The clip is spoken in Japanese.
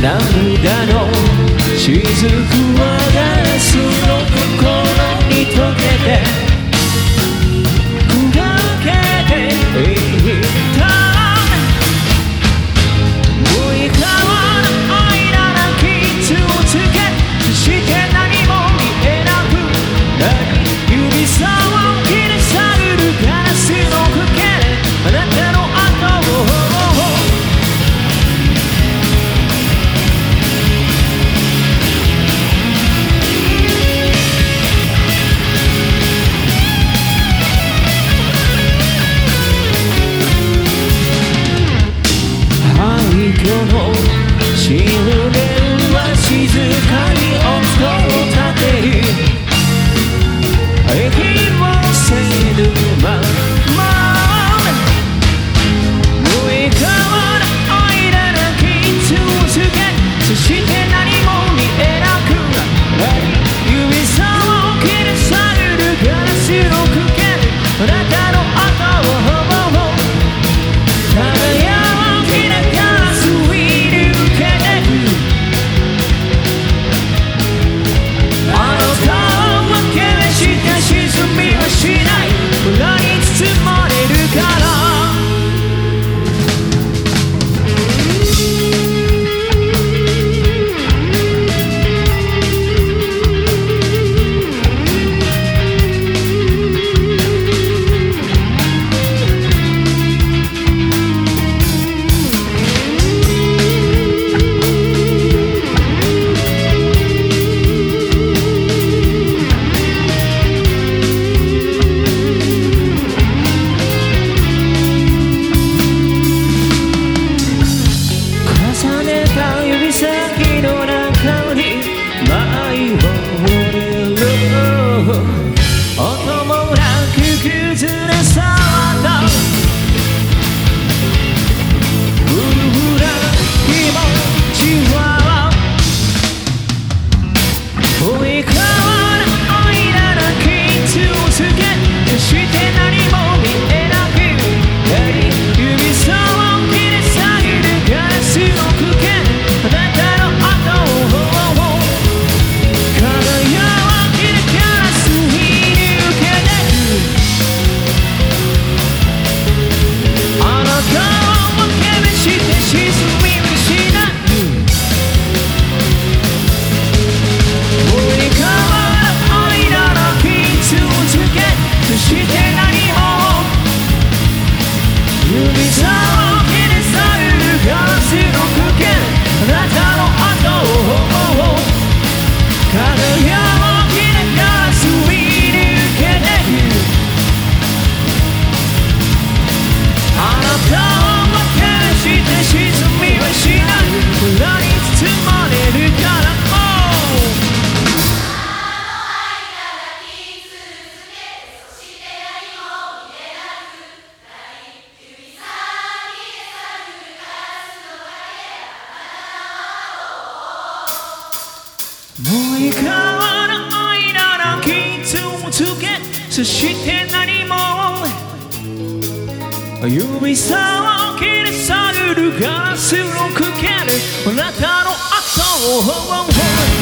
涙の雫はガラスの心に溶けて死ぬ電は静か変わらないなら傷をつけそして何も。指さを切り去るガラスをかける。あなたの後を